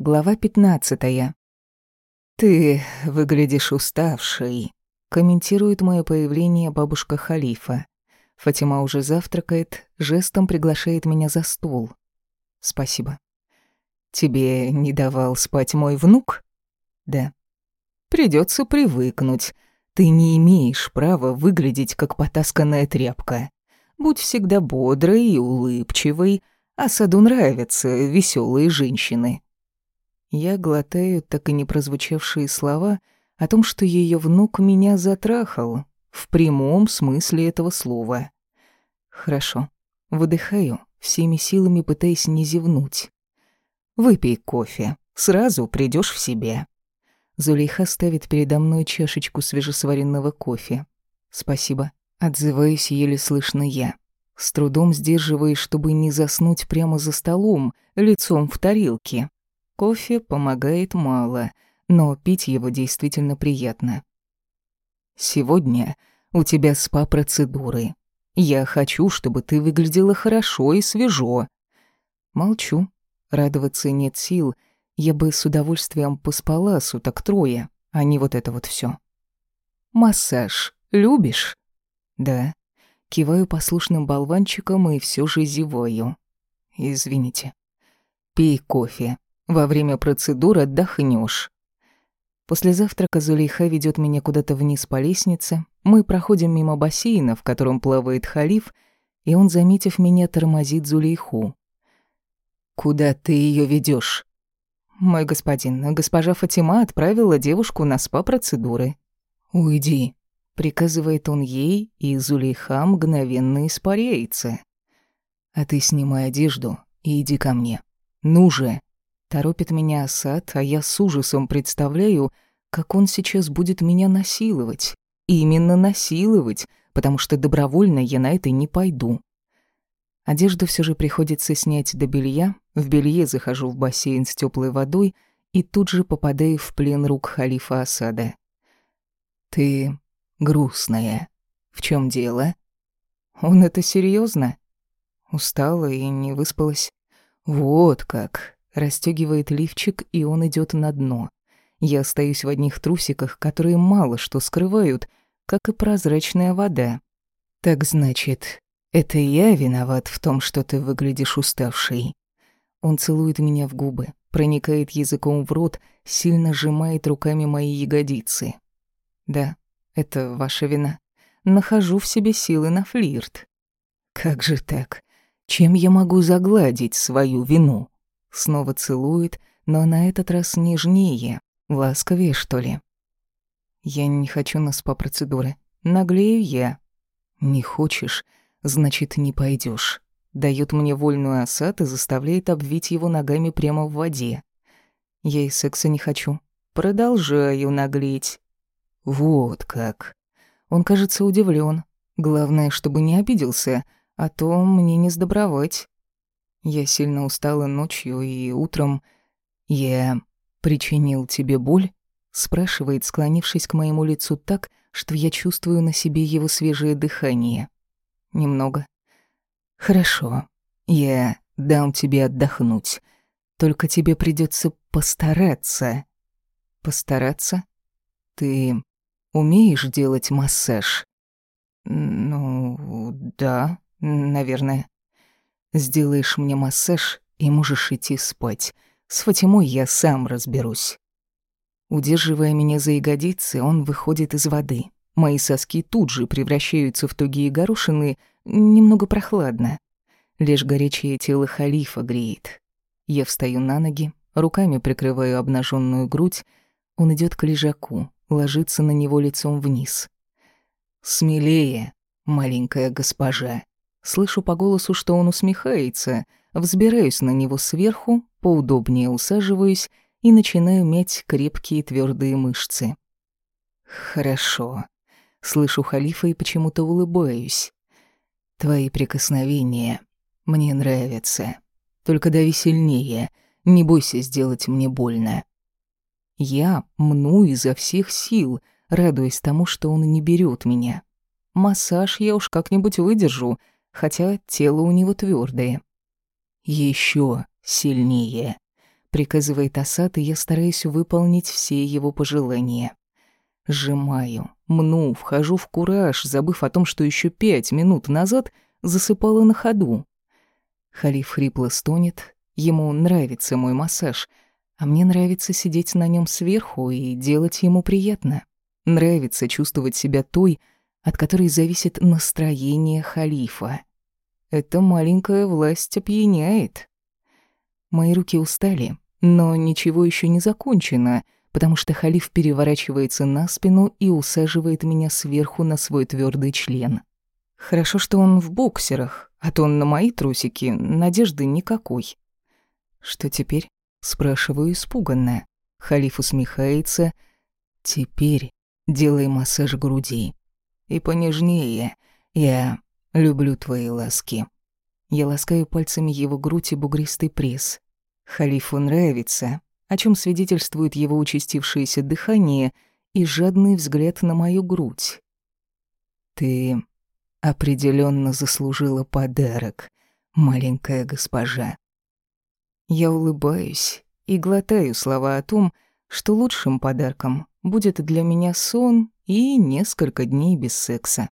Глава пятнадцатая. «Ты выглядишь уставшей», — комментирует мое появление бабушка Халифа. Фатима уже завтракает, жестом приглашает меня за стол. «Спасибо». «Тебе не давал спать мой внук?» «Да». Придется привыкнуть. Ты не имеешь права выглядеть как потасканная тряпка. Будь всегда бодрой и улыбчивой, а саду нравятся веселые женщины». Я глотаю так и не прозвучавшие слова о том, что ее внук меня затрахал, в прямом смысле этого слова. Хорошо. Выдыхаю, всеми силами пытаясь не зевнуть. Выпей кофе, сразу придешь в себя. Зулейха ставит передо мной чашечку свежесваренного кофе. Спасибо. Отзываюсь еле слышно я. С трудом сдерживаясь, чтобы не заснуть прямо за столом, лицом в тарелке. Кофе помогает мало, но пить его действительно приятно. Сегодня у тебя спа-процедуры. Я хочу, чтобы ты выглядела хорошо и свежо. Молчу. Радоваться нет сил. Я бы с удовольствием поспала суток трое, а не вот это вот все. Массаж любишь? Да. Киваю послушным болванчиком и все же зеваю. Извините. Пей кофе. Во время процедуры отдохнешь. После завтрака Зулейха ведет меня куда-то вниз по лестнице. Мы проходим мимо бассейна, в котором плавает халиф, и он, заметив меня, тормозит Зулейху. «Куда ты ее ведешь? «Мой господин, госпожа Фатима отправила девушку на спа-процедуры». «Уйди», — приказывает он ей, и Зулейха мгновенно испаряется. «А ты снимай одежду и иди ко мне. Ну же!» Торопит меня Асад, а я с ужасом представляю, как он сейчас будет меня насиловать. Именно насиловать, потому что добровольно я на это не пойду. Одежду все же приходится снять до белья, в белье захожу в бассейн с теплой водой и тут же попадаю в плен рук халифа Асада. «Ты грустная. В чем дело?» «Он это серьезно? Устала и не выспалась. Вот как расстегивает лифчик, и он идет на дно. Я остаюсь в одних трусиках, которые мало что скрывают, как и прозрачная вода. Так значит, это я виноват в том, что ты выглядишь уставшей. Он целует меня в губы, проникает языком в рот, сильно сжимает руками мои ягодицы. Да, это ваша вина. Нахожу в себе силы на флирт. Как же так? Чем я могу загладить свою вину? Снова целует, но на этот раз нежнее, ласковее, что ли. Я не хочу на спа-процедуры. Наглею я. Не хочешь, значит, не пойдешь. Дает мне вольную осад и заставляет обвить его ногами прямо в воде. Я и секса не хочу. Продолжаю наглеть. Вот как. Он, кажется, удивлен. Главное, чтобы не обиделся, а то мне не сдобровать. Я сильно устала ночью и утром. Я причинил тебе боль? спрашивает, склонившись к моему лицу так, что я чувствую на себе его свежее дыхание. Немного. Хорошо. Я дам тебе отдохнуть. Только тебе придется постараться. Постараться? Ты умеешь делать массаж? Ну, да, наверное. Сделаешь мне массаж и можешь идти спать. С Фатимой я сам разберусь. Удерживая меня за ягодицы, он выходит из воды. Мои соски тут же превращаются в тугие горошины, немного прохладно. Лишь горячее тело халифа греет. Я встаю на ноги, руками прикрываю обнаженную грудь. Он идет к лежаку, ложится на него лицом вниз. «Смелее, маленькая госпожа», Слышу по голосу, что он усмехается, взбираюсь на него сверху, поудобнее усаживаюсь и начинаю мять крепкие твердые мышцы. «Хорошо». Слышу халифа и почему-то улыбаюсь. «Твои прикосновения мне нравятся. Только дави сильнее, не бойся сделать мне больно». Я мну изо всех сил, радуясь тому, что он не берет меня. Массаж я уж как-нибудь выдержу, хотя тело у него твердое. Еще сильнее. — приказывает Асад, и я стараюсь выполнить все его пожелания. Сжимаю, мну, вхожу в кураж, забыв о том, что еще пять минут назад засыпала на ходу. Халиф хрипло стонет, ему нравится мой массаж, а мне нравится сидеть на нем сверху и делать ему приятно. Нравится чувствовать себя той, от которой зависит настроение халифа. Эта маленькая власть опьяняет. Мои руки устали, но ничего еще не закончено, потому что халиф переворачивается на спину и усаживает меня сверху на свой твердый член. Хорошо, что он в боксерах, а то он на мои трусики надежды никакой. Что теперь? Спрашиваю испуганно. Халиф усмехается. Теперь делай массаж груди. И понежнее. Я люблю твои ласки. Я ласкаю пальцами его грудь и бугристый пресс. Халифу нравится, о чем свидетельствует его участившееся дыхание и жадный взгляд на мою грудь. Ты определенно заслужила подарок, маленькая госпожа. Я улыбаюсь и глотаю слова о том, что лучшим подарком будет для меня сон и несколько дней без секса.